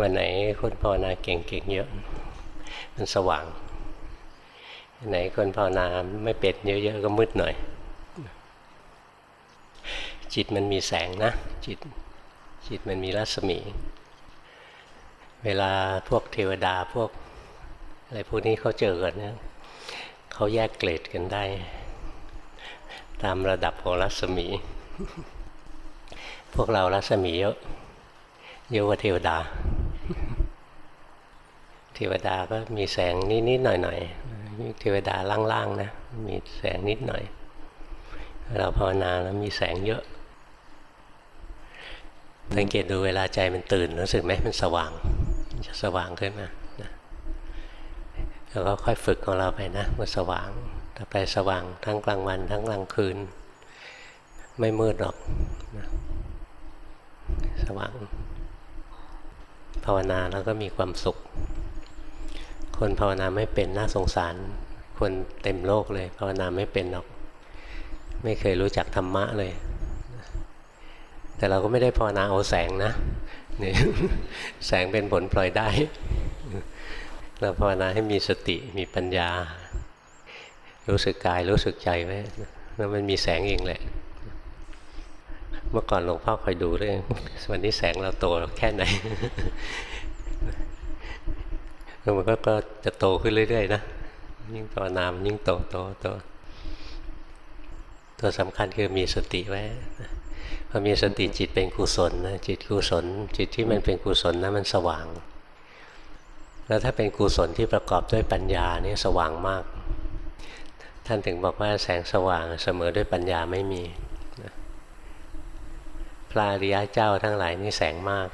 วันไหนคนภาวนาเก่งๆเยอะ มันสว่างไหนคนภาวนาไม่เป็ดเยอะๆก็มืดหน่อย จิตมันมีแสงนะ จิตจิตมันมีรัศมี เวลาพวกเทวดาพวกอะไรพวกนี้เขาเจอกันเนี่ยเขาแยกเกรดกันได้ ตามระดับของรัศมี พวกเรารัศมีเยอะเยอะกว่าเทวดา เทวดาก็มีแสงนิดๆหน่อยๆเทวดาล่างๆนะมีแสงนิดหน่อย เราภาวนาแล้วมีแสงเยอะสังเกตดูเวลาใจมันตื่นรู้สึกไหมมันสว่างมันจะสว่างขึ้นมาแล้วก็ค่อยฝึกของเราไปนะมันสว่างถ้าไปสว่างทั้งกลางวันทั้งกลางคืน ไม่มืดหรอกนะสว่าง ภาวนาแล้วก็มีความสุข คนภาวนาไม่เป็นน่าสงสาร คนเต็มโลกเลย ภาวนาไม่เป็นหรอก ไม่เคยรู้จักธรรมะเลย แต่เราก็ไม่ได้ภาวนาเอาแสงนะนี่แสงเป็นผลพลอยได้ เราภาวนาให้มีสติมีปัญญา รู้สึกกายรู้สึกใจไว้แล้วมันมีแสงเองแหละ เมื่อก่อนหลวงพ่อคอยดูเรื่องวันนี้แสงเราโตแค่ไหน แล้วมันก็จะโตขึ้นเรื่อยๆนะยิ่งภาวนามยิ่งโตโตโตตัวสำคัญคือมีสติไว้พอมีสติจิตเป็นกุศลนะจิตกุศล จิตที่มันเป็นกุศลนะมันสว่าง แล้วถ้าเป็นกุศลที่ประกอบด้วยปัญญานี่สว่างมาก ท่านถึงบอกว่าแสงสว่างเสมอด้วยปัญญาไม่มีพระอริยะเจ้าทั้งหลายนี่แสงมาก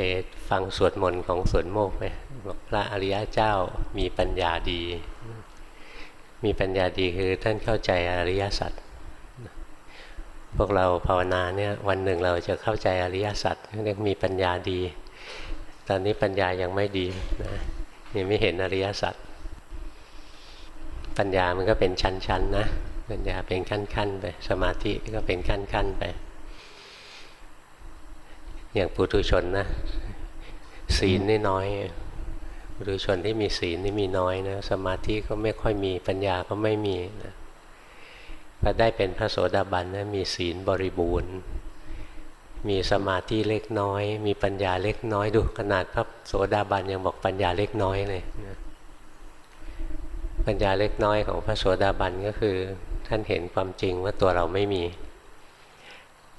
เคยฟังสวดมนต์ของสวนโมกไหมบอกพระอริยะเจ้ามีปัญญาดี มีปัญญาดีคือท่านเข้าใจอริยสัจพวกเราภาวนาเนี่ยวันหนึ่งเราจะเข้าใจอริยสัจเรียกมีปัญญาดี ตอนนี้ปัญญายังไม่ดีนะยังไม่เห็นอริยสัจปัญญามันก็เป็นชั้นๆนะปัญญาเป็นขั้นๆไปสมาธิก็เป็นขั้นๆไป อย่างปุถุชนนะศีลนี่น้อยปุถุชนที่มีศีลนี่มีน้อยนะสมาธิก็ไม่ค่อยมีปัญญาก็ไม่มีนะพอได้เป็นพระโสดาบันนะมีศีลบริบูรณ์ มีสมาธิเล็กน้อย มีปัญญาเล็กน้อยดูขนาดพระโสดาบันยังบอกปัญญาเล็กน้อยเลยนะปัญญาเล็กน้อยของพระโสดาบันก็คือ ท่านเห็นความจริงว่าตัวเราไม่มี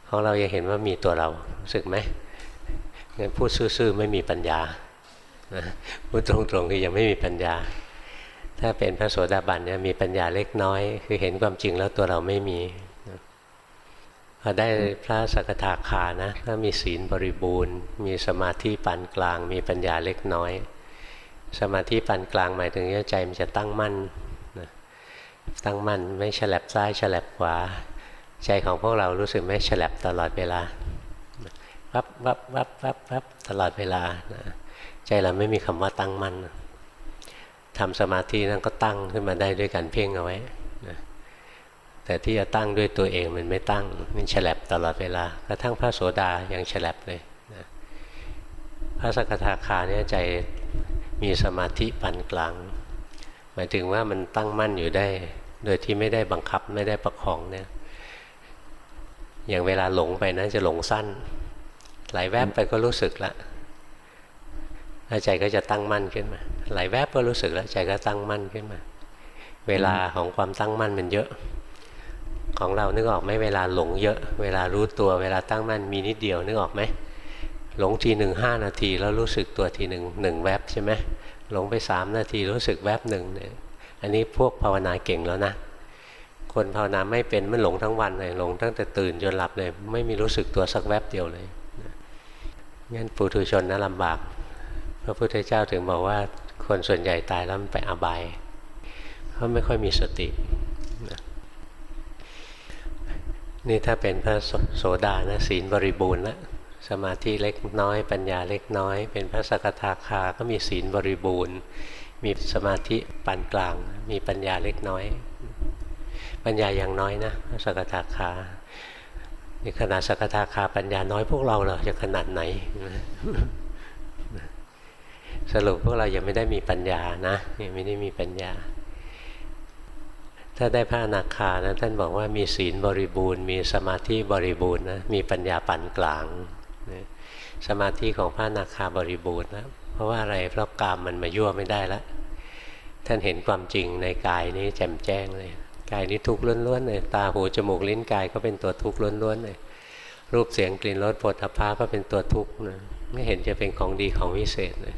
ของเรายังเห็นว่ามีตัวเรารู้สึกไหมงั้นพูดซื่อๆไม่มีปัญญาพูดตรงๆคือยังไม่มีปัญญา ถ้าเป็นพระโสดาบันเนี่ยมีปัญญาเล็กน้อย คือเห็นความจริงแล้วตัวเราไม่มีพอได้พระสกทาคานะถ้ามีศีลบริบูรณ์ มีสมาธิปานกลาง มีปัญญาเล็กน้อย สมาธิปานกลางหมายถึงใจมันจะตั้งมั่นนะตั้งมั่นไม่ฉลับซ้ายฉลับขวา ใจของพวกเรารู้สึกไม่ฉลับตลอดเวลาวับวับวับวับวับตลอดเวลานะใจเราไม่มีคำว่าตั้งมั่นทำสมาธินั้นก็ตั้งขึ้นมาได้ด้วยการเพ่งเอาไว้แต่ที่จะตั้งด้วยตัวเองมันไม่ตั้งมันฉลับตลอดเวลากระทั่งพระโสดายังฉลับเลยนะพระสกทาคาเนี่ยใจมีสมาธิปานกลาง หมายถึงว่ามันตั้งมั่นอยู่ได้ โดยที่ไม่ได้บังคับไม่ได้ประคองเนี่ย อย่างเวลาหลงไปนะจะหลงสั้น ไหลแวบไปก็รู้สึกละใจก็จะตั้งมั่นขึ้นมาไหลแวบก็รู้สึกแล้วใจก็ตั้งมั่นขึ้นมา เวลาของความตั้งมั่นมันเยอะ ของเรานึกออกไหมเวลาหลงเยอะ เวลารู้ตัวเวลาตั้งมั่นมีนิดเดียวนึกออกไหมหลงทีหนึ่งห้านาทีแล้วรู้สึกตัวทีหนึ่งหนึ่งแวบใช่ไหมหลงไปสามนาทีรู้สึกแวบหนึ่งเนี่ยอันนี้พวกภาวนาเก่งแล้วนะ คนภาวนาไม่เป็นมันหลงทั้งวันเลยหลงตั้งแต่ตื่นจนหลับเลย ไม่มีรู้สึกตัวสักแวบเดียวเลยงั้นปุถุชนนะลำบาก พระพุทธเจ้าถึงบอกว่าคนส่วนใหญ่ตายแล้วมันไปอบายเพราะไม่ค่อยมีสติ นี่ถ้าเป็นพระโสดานะศีลบริบูรณ์แล้วสมาธิเล็กน้อย ปัญญาเล็กน้อย เป็นพระสกทาคาก็มีศีลบริบูรณ์ มีสมาธิปานกลาง มีปัญญาเล็กน้อย ปัญญาอย่างน้อยนะสกทาคานี่ขนาดสกทาคาปัญญาน้อยพวกเราเราจะขนาดไหน สรุปพวกเรายังไม่ได้มีปัญญานะยังไม่ได้มีปัญญา ถ้าได้พระอนาคานะท่านบอกว่ามีศีลบริบูรณ์ มีสมาธิบริบูรณ์นะมีปัญญาปานกลางสมาธิของพระอนาคาบริบูรณ์นะเพราะว่าอะไรเพราะกามมันมายั่วไม่ได้แล้วท่านเห็นความจริงในกายนี้แจ่มแจ้งเลย กายนี้ทุกข์ล้วนๆเลยตาหูจมูกลิ้นกายก็เป็นตัวทุกข์ล้วนๆเลยรูปเสียงกลิ่นรสผลพาก็เป็นตัวทุกข์นะไม่เห็นจะเป็นของดีของวิเศษเลย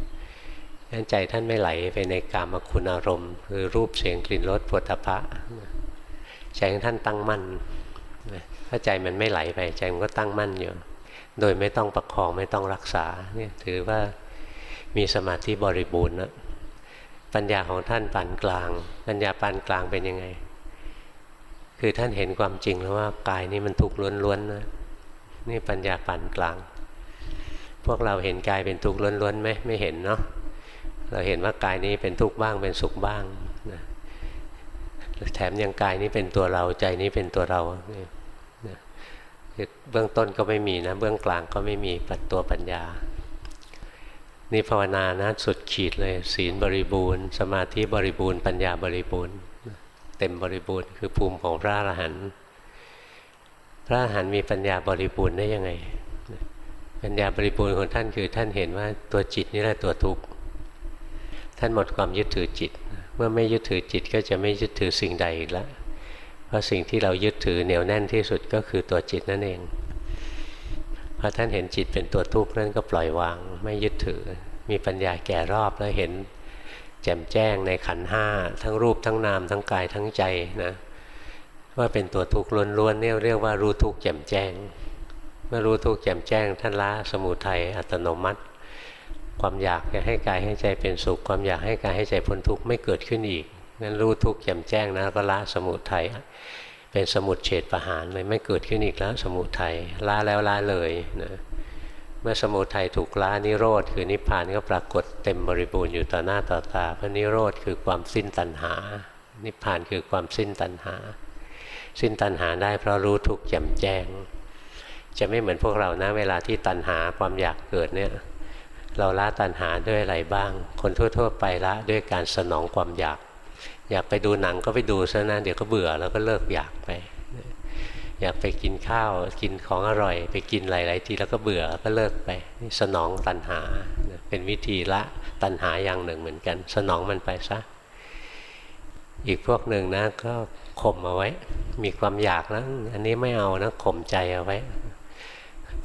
นั้นใจท่านไม่ไหลไปในกามคุณอารมณ์ คือรูปเสียงกลิ่นรสผลพะใจของท่านตั้งมั่นถ้าใจมันไม่ไหลไปใจมันก็ตั้งมั่นอยู่โดยไม่ต้องประคองไม่ต้องรักษาเนี่ยถือว่ามีสมาธิบริบูรณ์นะปัญญาของท่านปานกลาง ปัญญาปานกลางเป็นยังไง คือท่านเห็นความจริงแล้วว่ากายนี้มันทุกข์ล้วนๆนะนี่ปัญญาปานกลาง พวกเราเห็นกายเป็นทุกข์ล้วนๆไหมไม่เห็นเนาะเราเห็นว่ากายนี้เป็นทุกข์บ้างเป็นสุขบ้างนะแถมยังกายนี้เป็นตัวเราใจนี้เป็นตัวเราเบื้องต้นก็ไม่มีนะ เบื้องกลางก็ไม่มีปัดตัวปัญญานี่ภาวนานะสุดขีดเลยศีลบริบูรณ์ สมาธิบริบูรณ์ ปัญญาบริบูรณ์ เต็มบริบูรณ์คือภูมิของพระอรหันต์พระอรหันต์มีปัญญาบริบูรณ์ได้ยังไง ปัญญาบริบูรณ์ของท่านคือท่านเห็นว่าตัวจิตนี่แหละตัวทุกข์ท่านหมดความยึดถือจิต เมื่อไม่ยึดถือจิตก็จะไม่ยึดถือสิ่งใดอีกแล้วเพราะสิ่งที่เรายึดถือเหนียวแน่นที่สุดก็คือตัวจิตนั่นเองพอท่านเห็นจิตเป็นตัวทุกข์นั่นก็ปล่อยวางไม่ยึดถือ มีปัญญาแก่รอบแล้วเห็น แจ่มแจ้งในขันห้าทั้งรูปทั้งนามทั้งกายทั้งใจนะว่าเป็นตัวทุกข์ล้วนๆเนี่ยเรียกว่ารู้ทุกข์แจ่มแจ้ง เมื่อรู้ทุกข์แจ่มแจ้ง ท่านละสมุทัยอัตโนมัติ ความอยากจะให้กายให้ใจเป็นสุข ความอยากให้กายให้ใจพ้นทุกข์ไม่เกิดขึ้นอีกนั้นรู้ทุกข์แจ่มแจ้งนะก็ละสมุทัยเป็นสมุดเฉดประหารเลยไม่เกิดขึ้นอีกแล้วสมุทัยละแล้วละเลยนะ เมื่อสมุทัยถูกละนิโรธคือนิพพานก็ปรากฏเต็มบริบูรณ์อยู่ต่อหน้าต่อตา เพราะนิโรธคือความสิ้นตัณหา นิพพานคือความสิ้นตัณหา สิ้นตัณหาได้เพราะรู้ทุกข์แจ่มแจ้ง จะไม่เหมือนพวกเรานะเวลาที่ตัณหาความอยากเกิดเนี่ยเราละตัณหาด้วยอะไรบ้าง คนทั่ว ๆ ไปละด้วยการสนองความอยาก อยากไปดูหนังก็ไปดูซะนะเดี๋ยวก็เบื่อแล้วก็เลิกอยากไป อยากไปกินข้าวกินของอร่อย ไปกินหลาย ๆ ทีแล้วก็เบื่อก็เลิกไปสนองตัณหา เป็นวิธีละตัณหาอย่างหนึ่งเหมือนกัน สนองมันไปซะอีกพวกหนึ่งนะก็ข่มเอาไว้ มีความอยากแล้วอันนี้ไม่เอานะข่มใจเอาไว้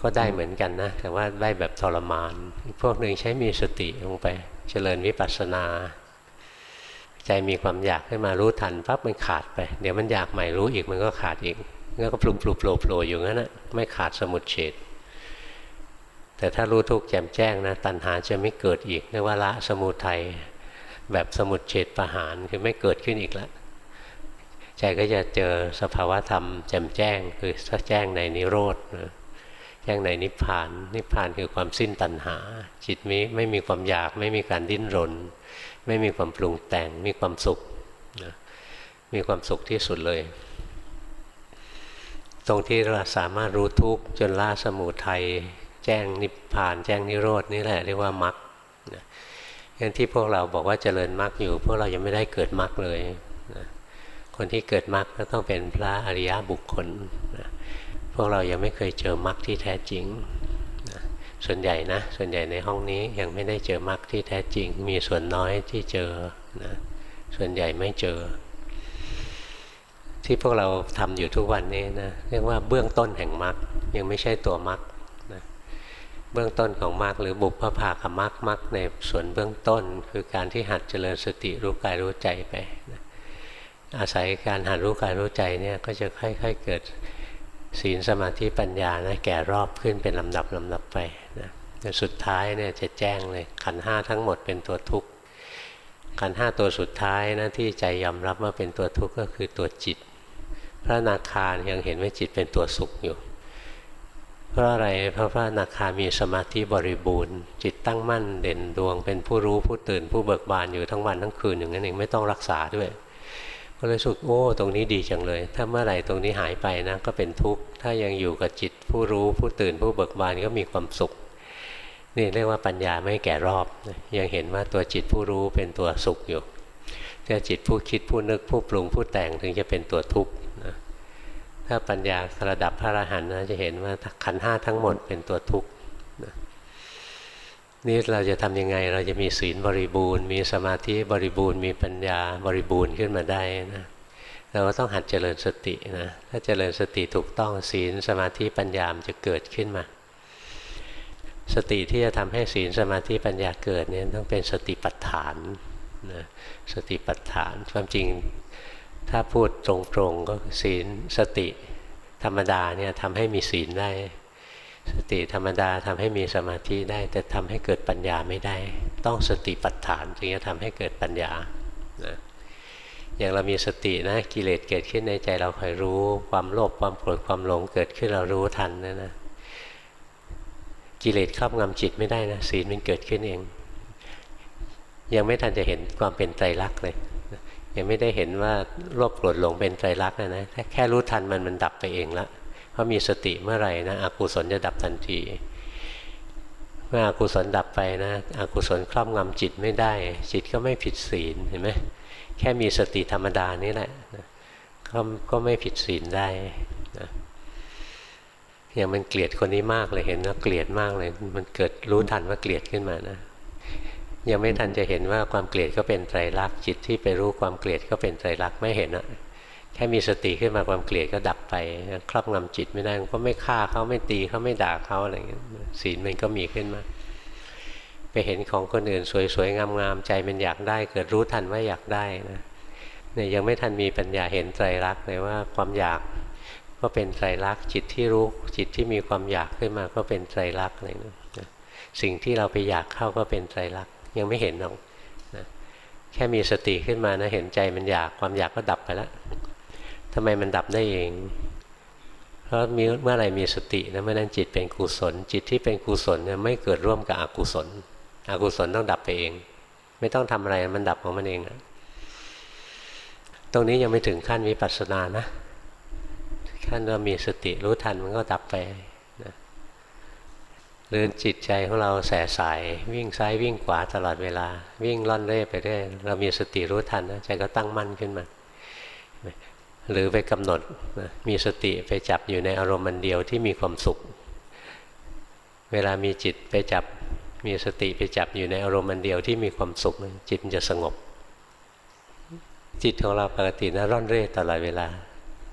ก็ได้เหมือนกันนะ แต่ว่าได้แบบทรมาน อีกพวกหนึ่งใช้มีสติลงไป เจริญวิปัสสนา ใจมีความอยากขึ้นมารู้ทันปั๊บมันขาดไป เดี๋ยวมันอยากใหม่รู้อีกมันก็ขาดอีก งั้นก็ปลุกปลุกโผล่โผล่อยู่งั้นนะไม่ขาดสมุดเฉดแต่ถ้ารู้ทุกแจ่มแจ้งนะตัณหาจะไม่เกิดอีกเรียกว่าละสมุทัยแบบสมุดเฉดประหารคือไม่เกิดขึ้นอีกแล้วใจก็จะเจอสภาวะธรรมแจ่มแจ้ง คือแจ้งในนิโรธแจ้งในนิพพาน นิพพานคือความสิ้นตัณหา จิตมีไม่มีความอยาก ไม่มีการดิ้นรน ไม่มีความปรุงแต่ง มีความสุขนะมีความสุขที่สุดเลย ตรงที่เราสามารถรู้ทุกข์จนล่าสมุทัยแจ้งนิพพาน แจ้งนิโรดนี่แหละเรียกว่ามรรคงั้นที่พวกเราบอกว่าเจริญมรรคอยู่ พวกเรายังไม่ได้เกิดมรรคเลยนะคนที่เกิดมรรคก็ต้องเป็นพระอริยบุคคลนะพวกเรายังไม่เคยเจอมรรคที่แท้จริงส่วนใหญ่นะ ส่วนใหญ่ในห้องนี้ยังไม่ได้เจอมรรคที่แท้จริง มีส่วนน้อยที่เจอนะส่วนใหญ่ไม่เจอ ที่พวกเราทำอยู่ทุกวันนี้นะเรียกว่าเบื้องต้นแห่งมรรคยังไม่ใช่ตัวมรรคนะเบื้องต้นของมรรคหรือบุพภาคมรรคมรรคในส่วนเบื้องต้น คือการที่หัดเจริญสติรู้กายรู้ใจไปนะอาศัยการหัดรู้กายรู้ใจเนี่ยก็จะค่อยๆเกิดศีลสมาธิปัญญานะแก่รอบขึ้นเป็นลำดับลำดับไปนะสุดท้ายเนี่ยจะแจ้งเลยขันห้าทั้งหมดเป็นตัวทุกข์ขันห้าตัวสุดท้ายนะที่ใจยอมรับว่าเป็นตัวทุกข์ก็คือตัวจิต พระนาคายังเห็นว่าจิตเป็นตัวสุขอยู่ เพราะอะไรเพราะพระนาคามีสมาธิบริบูรณ์ จิตตั้งมั่นเด่นดวง เป็นผู้รู้ผู้ตื่นผู้เบิกบานอยู่ทั้งวันทั้งคืนอย่างนั้นเองไม่ต้องรักษาด้วยก็เลยสุดโอ้ตรงนี้ดีจังเลย ถ้าเมื่อไหร่ตรงนี้หายไปนะก็เป็นทุกข์ถ้ายังอยู่กับจิตผู้รู้ผู้ตื่นผู้เบิกบานก็มีความสุขนี่เรียกว่าปัญญาไม่แก่รอบ ยังเห็นว่าตัวจิตผู้รู้เป็นตัวสุขอยู่ถ้าจิตผู้คิดผู้นึกผู้ปรุงผู้แต่งถึงจะเป็นตัวทุกข์ ถ้าปัญญาระดับพระอรหันต์นะจะเห็นว่าขันห้าทั้งหมดเป็นตัวทุกข์นี่เราจะทำยังไงเราจะมีศีลบริบูรณ์ มีสมาธิบริบูรณ์ มีปัญญาบริบูรณ์ขึ้นมาได้นะเราก็ต้องหัดเจริญสตินะถ้าเจริญสติถูกต้องศีลสมาธิปัญญามจะเกิดขึ้นมา สติที่จะทำให้ศีลสมาธิปัญญาเกิดเนี่ยต้องเป็นสติปัฏฐานนะสติปัฏฐานความจริง ถ้าพูดตรงๆก็ศีลสติธรรมดาเนี่ยทำให้มีศีลได้ สติธรรมดาทำให้มีสมาธิได้ แต่ทำให้เกิดปัญญาไม่ได้ ต้องสติปัฏฐานจึงจะทำให้เกิดปัญญานะอย่างเรามีสตินะกิเลสเกิดขึ้นในใจเราคอยรู้ ความโลภความโกรธความหลงเกิดขึ้นเรารู้ทันนะนะกิเลสครอบงำจิตไม่ได้นะศีลมันเกิดขึ้นเอง ยังไม่ทันจะเห็นความเป็นไตรลักษณ์เลย ยังไม่ได้เห็นว่าโลภโกรธหลงเป็นไตรลักษณ์นะนะแค่รู้ทันมันมันดับไปเองล้วเพราะมีสติเมื่อไหร่นะอกุศลจะดับทันที เมื่ออกุศลดับไปนะอกุศลครอบงำจิตไม่ได้ จิตก็ไม่ผิดศีลเห็นไหมแค่มีสติธรรมดานี่แหละก็ก็ไม่ผิดศีลได้นะอย่างมันเกลียดคนนี้มากเลยเห็นว่าเกลียดมากเลย มันเกิดรู้ทันว่าเกลียดขึ้นมานะ ยังไม่ทันจะเห็นว่าความเกลียดก็เป็นไตรลักษณ์จิตที่ไปรู้ความเกลียดก็เป็นไตรลักษณ์ไม่เห็นอะแค่มีสติขึ้นมาความเกลียดก็ดับไปครอบงำจิตไม่ได้ก็ไม่ฆ่าเขาไม่ตีเขาไม่ด่าเขาอะไรเงี้ยศีลมันก็มีขึ้นมา ไปเห็นของคนอื่นสวยๆงามๆใจมันอยากได้ เกิดรู้ทันว่าอยากได้นะเนี่ยยังไม่ทันมีปัญญาเห็นไตรลักษณ์เลยว่าความอยากก็เป็นไตรลักษณ์จิตที่รู้จิตที่มีความอยากขึ้นมาก็เป็นไตรลักษณ์อะไรนะสิ่งที่เราไปอยากเข้าก็เป็นไตรลักษณ์ ยังไม่เห็นหรอกนะแค่มีสติขึ้นมานะเห็นใจมันอยากความอยากก็ดับไปแล้วทำไมมันดับได้เอง เพราะมีเมื่อไรมีสตินะเมื่อนั้นจิตเป็นกุศล จิตที่เป็นกุศลเนี่ยไม่เกิดร่วมกับอกุศล อกุศลต้องดับไปเอง ไม่ต้องทำอะไรมันดับของมันเองนะตรงนี้ยังไม่ถึงขั้นวิปัสสนานะขั้นเรามีสติรู้ทันมันก็ดับไป หรือจิตใจของเราแสสายวิ่งซ้ายวิ่งขวาตลอดเวลา วิ่งล่อนเร่ไปเรื่อยเรามีสติรู้ทันนะใจก็ตั้งมั่นขึ้นมา หรือไปกำหนดมีสติไปจับอยู่ในอารมณ์มันเดียวที่มีความสุข เวลามีจิตไปจับมีสติไปจับอยู่ในอารมณ์มันเดียวที่มีความสุข จิตมันจะสงบ จิตของเราปกตินะร่อนเร่ตลอดเวลา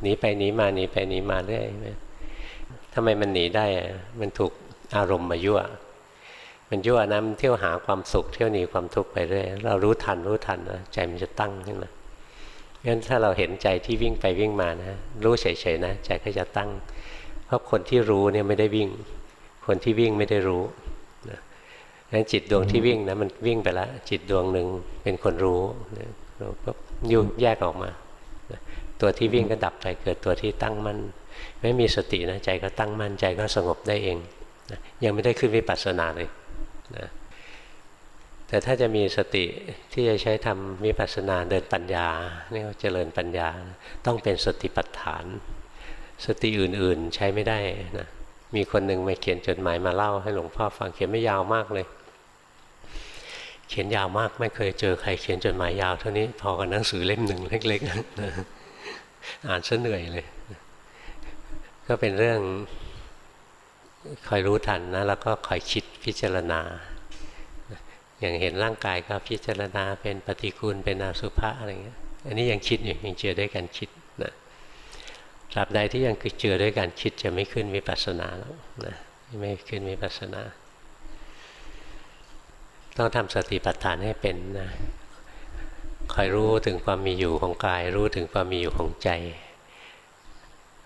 หนีไปหนีมาหนีไปหนีมาเรื่อยทำไมมันหนีได้มันถูก อารมณ์มายั่ว มันยั่วนะมันเที่ยวหาความสุขเที่ยวหนีความทุกข์ไปเรื่อยเรารู้ทันรู้ทันนะใจมันจะตั้งขึ้นมางั้นถ้าเราเห็นใจที่วิ่งไปวิ่งมานะ รู้เฉยๆนะใจก็จะตั้ง เพราะคนที่รู้เนี่ยไม่ได้วิ่ง คนที่วิ่งไม่ได้รู้นะงั้นจิตดวงที่วิ่งนะมันวิ่งไปแล้วจิตดวงหนึ่งเป็นคนรู้เราก็ยุ่แยกออกมา ตัวที่วิ่งก็ดับไปเกิดตัวที่ตั้งมั่นไม่มีสตินะใจก็ตั้งมั่นใจก็สงบได้เอง นะยังไม่ได้ขึ้นวิปัสสนาเลยนะแต่ถ้าจะมีสติที่จะใช้ทำวิปัสสนาเดินปัญญาเนี่ยเจริญปัญญาต้องเป็นสติปัฏฐาน สติอื่นๆใช้ไม่ได้นะมีคนหนึ่งมาเขียนจดหมายมาเล่าให้หลวงพ่อฟังเขียนไม่ยาวมากเลย เขียนยาวมากไม่เคยเจอใครเขียนจดหมายยาวเท่านี้พอกับหนังสือเล่มหนึ่งเล็กๆอ่านซะเหนื่อยเลย ก็เป็นเรื่อง คอยรู้ทันนะแล้วก็คอยคิดพิจารณา อย่างเห็นร่างกายก็พิจารณาเป็นปฏิกูลเป็นอาสุภะอะไรเงี้ยอันนี้ยังคิดอยู่ยังเจอด้วยการคิดนะตราบใดที่ยังเจอด้วยการคิดจะไม่ขึ้นวิปัสสนาแล้วนะไม่ขึ้นวิปัสสนา ต้องทำสติปัฏฐานให้เป็นนะคอยรู้ถึงความมีอยู่ของกาย รู้ถึงความมีอยู่ของใจ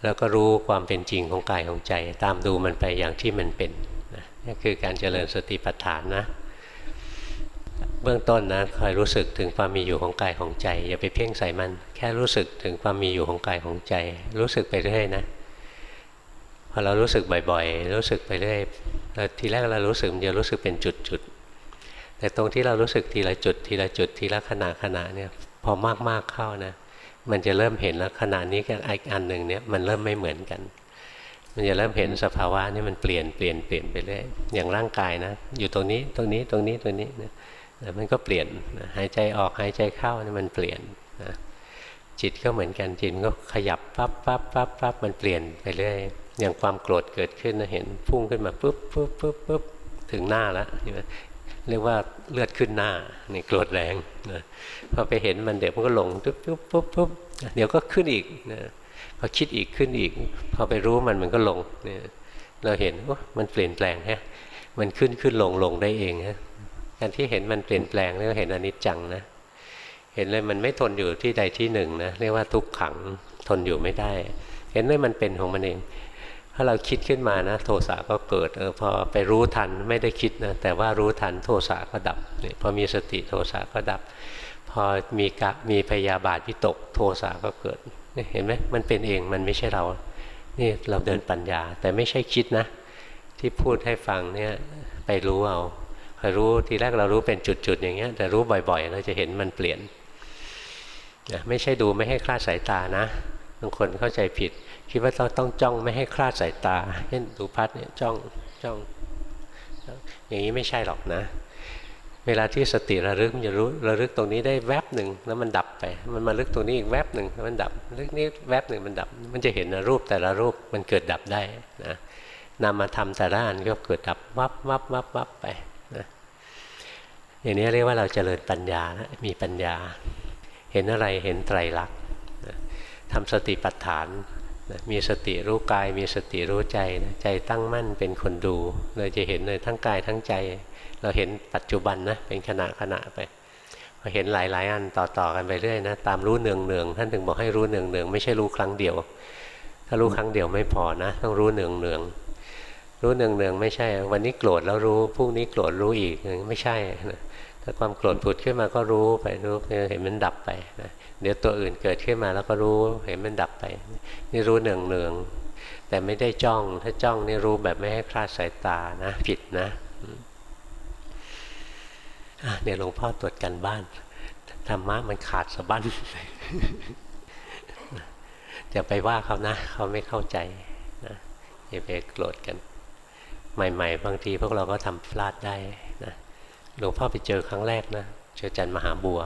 แล้วก็รู้ความเป็นจริงของกายของใจ ตามดูมันไปอย่างที่มันเป็นนะนี่คือการเจริญสติปัฏฐานนะ เบื้องต้นนะคอยรู้สึกถึงความมีอยู่ของกายของใจ อย่าไปเพ่งใส่มัน แค่รู้สึกถึงความมีอยู่ของกายของใจ รู้สึกไปเรื่อยนะพอเรารู้สึกบ่อยๆ รู้สึกไปเรื่อยทีแรกเรารู้สึกมันจะรู้สึกเป็นจุดๆแต่ตรงที่เรารู้สึกทีละจุด ทีละจุดทีละขณะขณะเนี่ยพอมากๆเข้านะ มันจะเริ่มเห็นแล้วขณะนี้กับอีกอันหนึ่งเนี่ยมันเริ่มไม่เหมือนกัน มันจะเริ่มเห็นสภาวะนี่มันเปลี่ยนเปลี่ยนเปลี่ยนไปเรื่อยอย่างร่างกายนะ อยู่ตรงนี้ตรงนี้ตรงนี้ตรงนี้นะมันก็เปลี่ยนหายใจออกหายใจเข้านี่มันเปลี่ยนนะจิตก็เหมือนกันจิตก็ขยับปั๊บปั๊บปั๊บปั๊บมันเปลี่ยนไปเรื่อยอย่างความโกรธเกิดขึ้นนะเห็นพุ่งขึ้นมาปุ๊บปุ๊บปุ๊บปุ๊บถึงหน้าแล้ว เรียกว่าเลือดขึ้นหน้านี่โกรธแรงนะพอไปเห็นมันเดี๋ยวมันก็หลงปุ๊บปุ๊บปุ๊บปุ๊บเดี๋ยวก็ขึ้นอีกนะพอคิดอีกขึ้นอีก พอไปรู้มันมันก็ลงเนี่ยเราเห็นว่ามันเปลี่ยนแปลงฮะมันขึ้นขึ้นลงลงได้เองฮะการที่เห็นมันเปลี่ยนแปลงเรียกเห็นอนิจจังนะ เห็นเลยมันไม่ทนอยู่ที่ใดที่หนึ่งนะเรียกว่าทุกขังทนอยู่ไม่ได้ เห็นเลยมันเป็นของมันเอง ถ้าเราคิดขึ้นมานะ โทสะก็เกิดเออพอไปรู้ทันไม่ได้คิดนะแต่ว่ารู้ทันโทสะก็ดับเนี่ยพอมีสติโทสะก็ดับ พอมีกะมีพยาบาทวิตกโทสะก็เกิดเห็นไหมมันเป็นเองมันไม่ใช่เรา นี่เราเดินปัญญา แต่ไม่ใช่คิดนะ ที่พูดให้ฟังเนี่ยไปรู้เอาคอยรู้ทีแรกเรารู้เป็นจุดๆอย่างเงี้ย แต่รู้บ่อยๆ เราจะเห็นมันเปลี่ยนนะไม่ใช่ดูไม่ให้คลาดสายตานะบางคนเข้าใจผิด คิดว่าต้องต้องจ้องไม่ให้คลาดสายตาเช่นดูพัดเนี่ยจ้องจ้องอย่างนี้ไม่ใช่หรอกนะ เวลาที่สติระลึกมันจะรู้ระลึกตรงนี้ได้แวบหนึ่งแล้วมันดับไป มันมาลึกตรงนี้อีกแวบหนึ่งแล้วมันดับลึกนี้แวบหนึ่งมันดับ มันจะเห็นรูปแต่ละรูปมันเกิดดับได้นะนำมาทำแต่ละอันก็เกิดดับวับวับวับวับไปนะอย่างนี้เรียกว่าเราเจริญปัญญานะมีปัญญา เห็นอะไรเห็นไตรลักษณ์ทำสติปัฏฐาน นะมีสติรู้กาย มีสติรู้ใจนะใจตั้งมั่นเป็นคนดู เราจะเห็นเลยทั้งกายทั้งใจ เราเห็นปัจจุบันนะเป็นขณะขณะไปพอเห็นหลาย ๆ อันต่อๆกันไปเรื่อยนะตามรู้เนืองเนืองท่านถึงบอกให้รู้เนืองเนืองไม่ใช่รู้ครั้งเดียว ถ้ารู้ครั้งเดียวไม่พอนะ ต้องรู้เนืองเนืองรู้เนืองเนืองไม่ใช่ วันนี้โกรธแล้วรู้พรุ่งนี้โกรธรู้อีกไม่ใช่นะถ้าความโกรธผุดขึ้นมาก็รู้ไปรู้เห็นมันดับไปนะ เดี๋ยวตัวอื่นเกิดขึ้นมาแล้วก็รู้เห็นมันดับไป นี่รู้เนืองเนืองแต่ไม่ได้จ้อง ถ้าจ้องนี่รู้แบบไม่ให้คลาดสายตานะผิดนะเดี๋ยวหลวงพ่อตรวจกันบ้านธรรมะมันขาดสะบั้นจะไปว่าเขานะ เขาไม่เข้าใจนะอย่าไปโกรธกัน ใหม่ ๆ บางทีพวกเราก็ทำพลาดได้นะหลวงพ่อไปเจอครั้งแรกนะเจอจันมหาบัว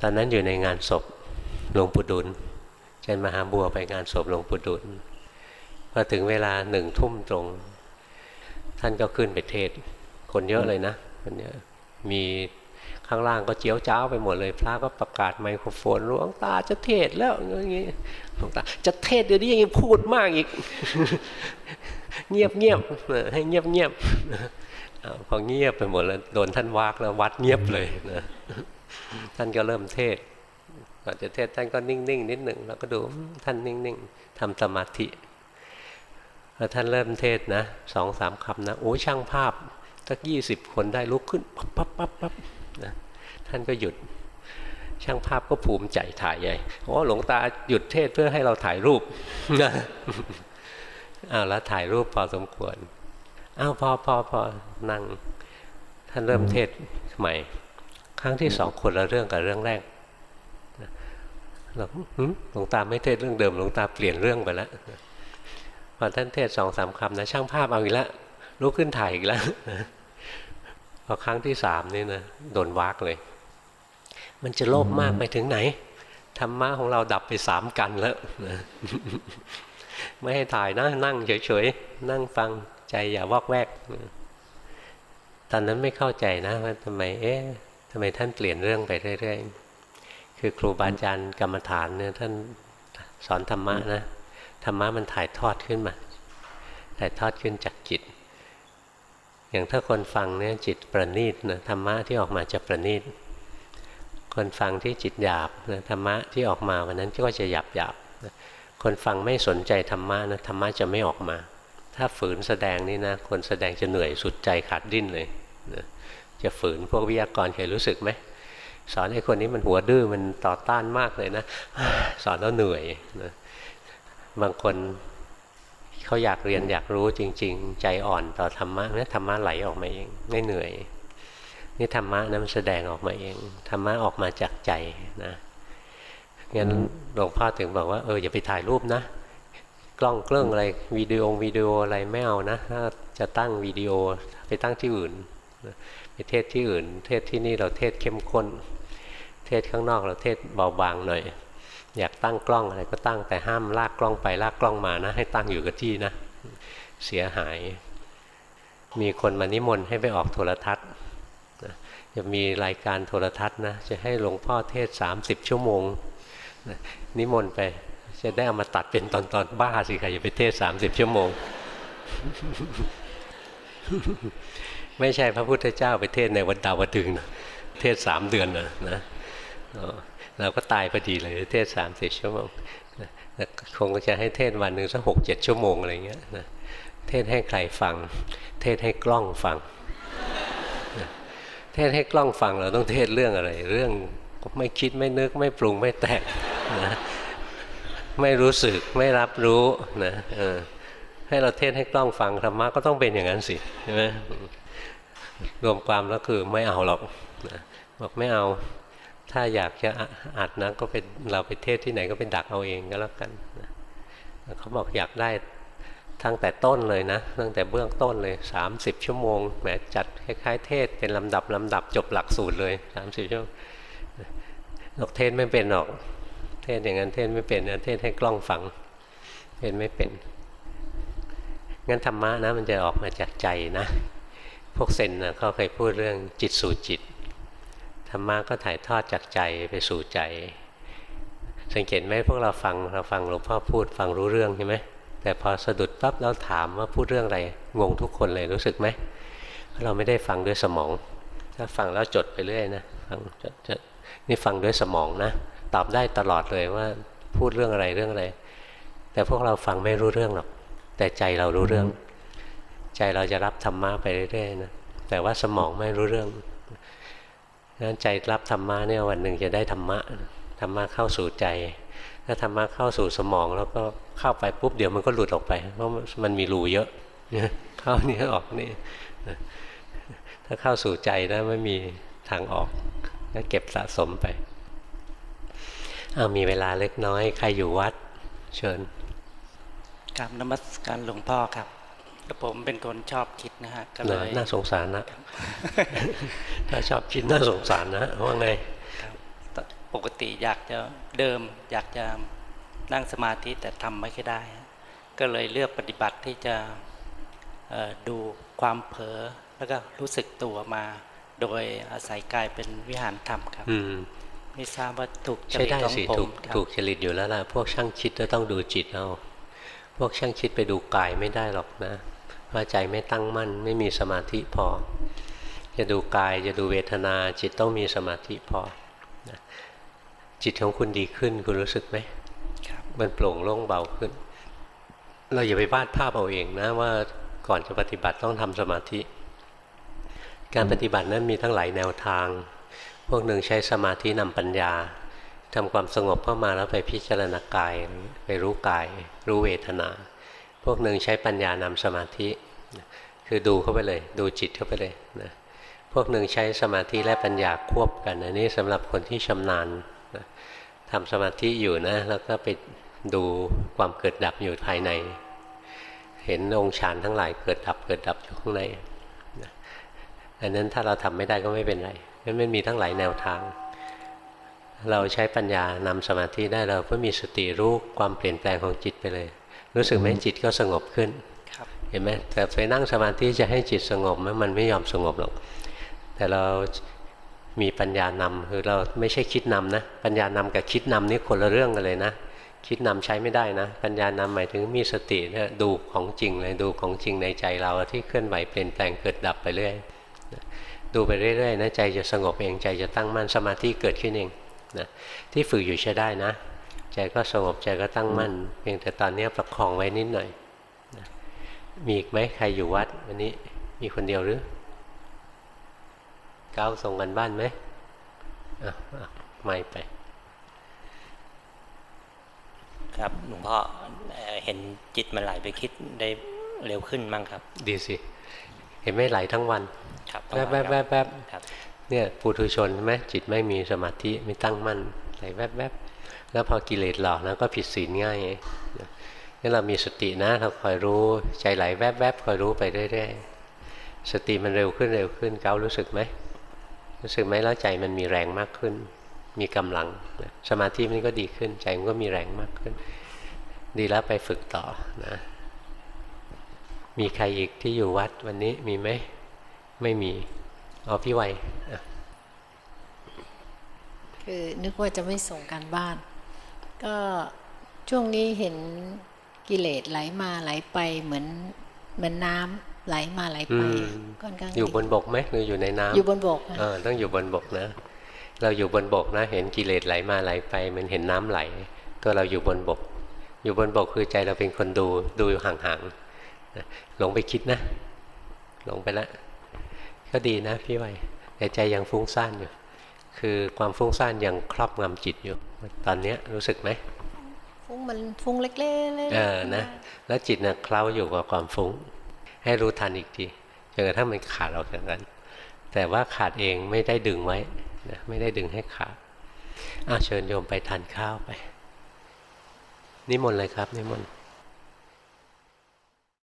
ตอนนั้นอยู่ในงานศพหลวงปู่ดุลเจนมหาบัวไปงานศพหลวงปู่ดุลพอถึงเวลาหนึ่งทุ่มตรง ท่านก็ขึ้นไปเทศ คนเยอะเลยนะคนเนี้ยมีข้างล่างก็เจียวจ้าวไปหมดเลย พระก็ประกาศไมโครโฟนหลวงตาจะเทศแล้วอย่างงี้หลวงตาจะเทศเดี๋ยวนี้ยังพูดมากอีก เงียบเงียบให้เงียบเงียบพอเงียบไปหมดแล้วโดนท่านวากแล้ววัดเงียบเลยนะ ท่านก็เริ่มเทศก่อนจะเทศท่านก็นิ่งๆนิดหนึ่งแล้วก็ดูท่านนิ่งๆทำสมาธิพอท่านเริ่มเทศนะสองสามคำนะโอ้ช่างภาพสักยี่สิบคนได้ลุกขึ้นปั๊บปั๊บปั๊บปั๊บนะท่านก็หยุดช่างภาพก็ภูมิใจถ่ายใหญ่โอ้หลวงตาหยุดเทศเพื่อให้เราถ่ายรูปนะอ้าวแล้วถ่ายรูปพอสมควรอ้าวพอพอพอนั่งท่านเริ่มเทศใหม่ ครั้งที่สองคนละเรื่องกับเรื่องแรกหลวงตาไม่เทศเรื่องเดิมหลวงตาเปลี่ยนเรื่องไปแล้วพอท่านเทศสองสามคำนะช่างภาพเอาอีกแล้วลุกขึ้นถ่ายอีกแล้วพอครั้งที่สามนี่นะโดนวากเลย มันจะโลภมากไปถึงไหนธรรมะของเราดับไปสามกันแล้วไม่ให้ถ่ายนะนั่งเฉยๆนั่งฟังใจอย่าวอกแวก ตอนนั้นไม่เข้าใจนะว่าทำไม เอ๊ะ ทำไมท่านเปลี่ยนเรื่องไปเรื่อยๆ คือครูบาอาจารย์กรรมฐานเนี่ยท่านสอนธรรมะนะ ธรรมะมันถ่ายทอดขึ้นมา ถ่ายทอดขึ้นจากจิต อย่างถ้าคนฟังเนี่ยจิตประณีตนะธรรมะที่ออกมาจะประณีต คนฟังที่จิตหยาบนะธรรมะที่ออกมาวันนั้นก็จะหยาบหยาบนะคนฟังไม่สนใจธรรมะนะธรรมะจะไม่ออกมา ถ้าฝืนแสดงนี่นะ คนแสดงจะเหนื่อยสุดใจขาดดิ้นเลยนะ จะฝืนพวกวิทยากรเคยรู้สึกไหมสอนให้คนนี้มันหัวดื้อมันต่อต้านมากเลยนะสอนแล้วเหนื่อยนะบางคนเขาอยากเรียนอยากรู้จริง ๆ ใจอ่อนต่อธรรมะนี่ธรรมะไหลออกมาเองไม่เหนื่อยนี่ธรรมะนะมันแสดงออกมาเองธรรมะออกมาจากใจนะงั้นหลวงพ่อถึงบอกว่าเอออย่าไปถ่ายรูปนะกล้องเครื่องอะไรวิดีโอวิดีโออะไรไม่เอานะถ้าจะตั้งวิดีโอไปตั้งที่อื่น เทศที่อื่น เทศที่นี่เราเทศเข้มข้น เทศข้างนอกเราเทศเบาบางหน่อย อยากตั้งกล้องอะไรก็ตั้งแต่ห้ามลากกล้องไปลากกล้องมานะ ให้ตั้งอยู่กับที่นะ เสียหาย มีคนมานิมนต์ให้ไปออกโทรทัศน์จะมีรายการโทรทัศน์นะจะให้หลวงพ่อเทศ 30 ชั่วโมง นิมนต์ไปจะได้เอามาตัดเป็นตอนตอนบ้าสิใครจะไปเทศสามสิบชั่วโมง ไม่ใช่พระพุทธเจ้าไปเทศในวันดาวดึงนะเทศสามเดือนนะนะเราก็ตายพอดีเลยเทศสามสิบชั่วโมงคงจะให้เทศวันหนึ่งสักหกเจ็ดชั่วโมงอะไรเงี้ยนะเทศให้ใครฟัง เทศให้กล้องฟัง เทศให้กล้องฟังเราต้องเทศเรื่องอะไร เรื่องไม่คิดไม่นึกไม่ปรุงไม่แต่งนะไม่รู้สึกไม่รับรู้นะ ให้เราเทศให้กล้องฟังธรรมะก็ต้องเป็นอย่างนั้นสิใช่ไหมรวมความแล้วคือไม่เอาหรอกบอกไม่เอา ถ้าอยากจะอัดนะก็เป็นเราไปเทศที่ไหนก็เป็นดักเอาเองก็แล้วกันเขาบอกอยากได้ตั้งแต่ต้นเลยนะตั้งแต่เบื้องต้นเลย 30 ชั่วโมงแหมจัดคล้ายๆ เทศเป็นลำดับลำดับจบหลักสูตรเลย 30 ชั่วโมงหรอกเทศไม่เป็นหรอก เทศอย่างนั้นเทศไม่เป็นเทศให้กล้องฟังเทศไม่เป็น งั้นธรรมะนะมันจะออกมาจากใจนะ พวกเซนนะเขาเคยพูดเรื่องจิตสู่จิต ธรรมะก็ถ่ายทอดจากใจไปสู่ใจ สังเกตไหมพวกเราฟังเราฟังหลวงพ่อพูดฟังรู้เรื่องใช่ไหมแต่พอสะดุดปั๊บแล้วถามว่าพูดเรื่องอะไรงงทุกคนเลยรู้สึกไหมเราไม่ได้ฟังด้วยสมอง ถ้าฟังแล้วจดไปเรื่อยนะฟังจดจดนี่ฟังด้วยสมองนะ ตอบได้ตลอดเลยว่าพูดเรื่องอะไรเรื่องอะไร แต่พวกเราฟังไม่รู้เรื่องหรอก แต่ใจเรารู้เรื่อง ใจเราจะรับธรรมะไปเรื่อยๆนะแต่ว่าสมองไม่รู้เรื่องนั้นใจรับธรรมะเนี่ยวันหนึ่งจะได้ธรรมะธรรมะเข้าสู่ใจ ถ้าธรรมะเข้าสู่สมองแล้วก็เข้าไปปุ๊บเดี๋ยวมันก็หลุดออกไป เพราะมันมีรูเยอะเข้านี่ออกนี่ถ้าเข้าสู่ใจนะไม่มีทางออกก็เก็บสะสมไปเอามีเวลาเล็กน้อย ใครอยู่วัด เชิญ กราบนมัสการหลวงพ่อครับแล้วผมเป็นคนชอบคิดนะฮะก็เลยน่าสงสารนะถ้าชอบคิดน่าสงสารนะว่าไงปกติอยากจะเดิม อยากจะนั่งสมาธิแต่ทำไม่ค่อยได้ ก็เลยเลือกปฏิบัติที่จะดูความเผลอแล้วก็รู้สึกตัวมา โดยอาศัยกายเป็นวิหารธรรมครับไม่ทราบว่าถูกจริตของผมถูกถูกจริตอยู่แล้วล่ะพวกช่างคิดก็ต้องดูจิตเอา พวกช่างคิดไปดูกายไม่ได้หรอกนะว่าใจไม่ตั้งมั่น ไม่มีสมาธิพอ จะดูกายจะดูเวทนาจิตต้องมีสมาธิพอจิตของคุณดีขึ้นคุณรู้สึกไหมมันโปร่งโล่งเบาขึ้น เราอย่าไปวาดภาพเอาเองนะว่าก่อนจะปฏิบัติต้องทำสมาธิ การปฏิบัตินั้นมีทั้งหลายแนวทาง พวกหนึ่งใช้สมาธินำปัญญา ทำความสงบเข้ามาแล้วไปพิจารณากาย ไปรู้กาย รู้เวทนา พวกหนึ่งใช้ปัญญานำสมาธิ คือดูเข้าไปเลย ดูจิตเข้าไปเลยนะพวกหนึ่งใช้สมาธิและปัญญาควบกันอันนี้สำหรับคนที่ชำนาญนะทำสมาธิอยู่นะ แล้วก็ไปดูความเกิดดับอยู่ภายใน เห็นองค์ฌานทั้งหลายเกิดดับเกิดดับอยู่ข้างในอันนั้นถ้าเราทำไม่ได้ก็ไม่เป็นไรนั้นมันมีทั้งหลายแนวทาง เราใช้ปัญญานำสมาธิได้เราก็มีสติรู้ความเปลี่ยนแปลงของจิตไปเลย รู้สึกไหมจิตก็สงบขึ้นเห็นไหมแต่ไปนั่งสมาธิจะให้จิตสงบมันไม่ยอมสงบหรอกแต่เรามีปัญญานำคือเราไม่ใช่คิดนำนะ ปัญญานำกับคิดนำนี่คนละเรื่องกันเลยนะ คิดนำใช้ไม่ได้นะ ปัญญานำหมายถึงมีสตินะดูของจริงเลยดูของจริงในใจเราที่เคลื่อนไหวเปลี่ยนแปลงเกิดดับไปเรื่อยดูไปเรื่อยๆนะใจจะสงบเองใจจะตั้งมั่นสมาธิเกิดขึ้นเอง นะที่ฝึกอยู่ใช้ได้นะ ใจก็สงบใจก็ตั้งมั่น เพียงแต่ตอนนี้ประคองไว้นิดหน่อยนะมีอีกไหมใครอยู่วัดวันนี้มีคนเดียวหรือก้าวส่งกันบ้านไหมอะไม่ไป ครับหลวงพ่อเห็นจิตมันไหลไปคิดได้เร็วขึ้นมั้งครับ ดีสิ เห็นไม่ไหลทั้งวันแวบแวบแวบแวบ เนี่ยปุถุชนใช่ไหมจิตไม่มีสมาธิไม่ตั้งมั่นไหลแวบแวบแล้วพอกิเลสหลอกนะก็ผิดศีลง่ายนี่เรามีสตินะเราคอยรู้ใจไหลแวบๆคอยรู้ไปเรื่อยๆสติมันเร็วขึ้นเร็วขึ้นเการู้สึกไหมรู้สึกไหมแล้วใจมันมีแรงมากขึ้น มีกำลังสมาธิมันก็ดีขึ้นใจมันก็มีแรงมากขึ้น ดีแล้วไปฝึกต่อนะมีใครอีกที่อยู่วัดวันนี้มีไหมไม่มี เอาพี่ไวอะคือนึกว่าจะไม่ส่งการบ้าน ก็ช่วงนี้เห็นกิเลสไหลมาไหลไปเหมือนเหมือนน้ำไหลมาไหลไปอืมค่อนข้างอยู่บนดีบกไหมหรืออยู่ในน้ำอยู่บนบกอะเออต้องอยู่บนบกนะ เราอยู่บนบกนะ เห็นกิเลสไหลมาไหลไปเหมันเห็นน้ำไหล ตัวเราอยู่บนบก อยู่บนบกคือใจเราเป็นคนดูดูอยู่ห่างๆนะหลงไปคิดนะ หลงไปแล้ว ก็ดีนะพี่ไวแต่ใจยังฟุ้งซ่านอยู่ คือความฟุ้งซ่านยังครอบงำจิตอยู่ ตอนเนี้ยรู้สึกไหมฟุ้งมันฟุ้งเล็กๆเออนะ แล้วจิตนะเคล้าอยู่กับความฟุ้ง ให้รู้ทันอีกทีจนกระทั่งมันขาดออกจากกัน แต่ว่าขาดเองไม่ได้ดึงไว้นะไม่ได้ดึงให้ขาดอ้าวเชิญโยมไปทานข้าวไป นิมนต์เลยครับนิมนต์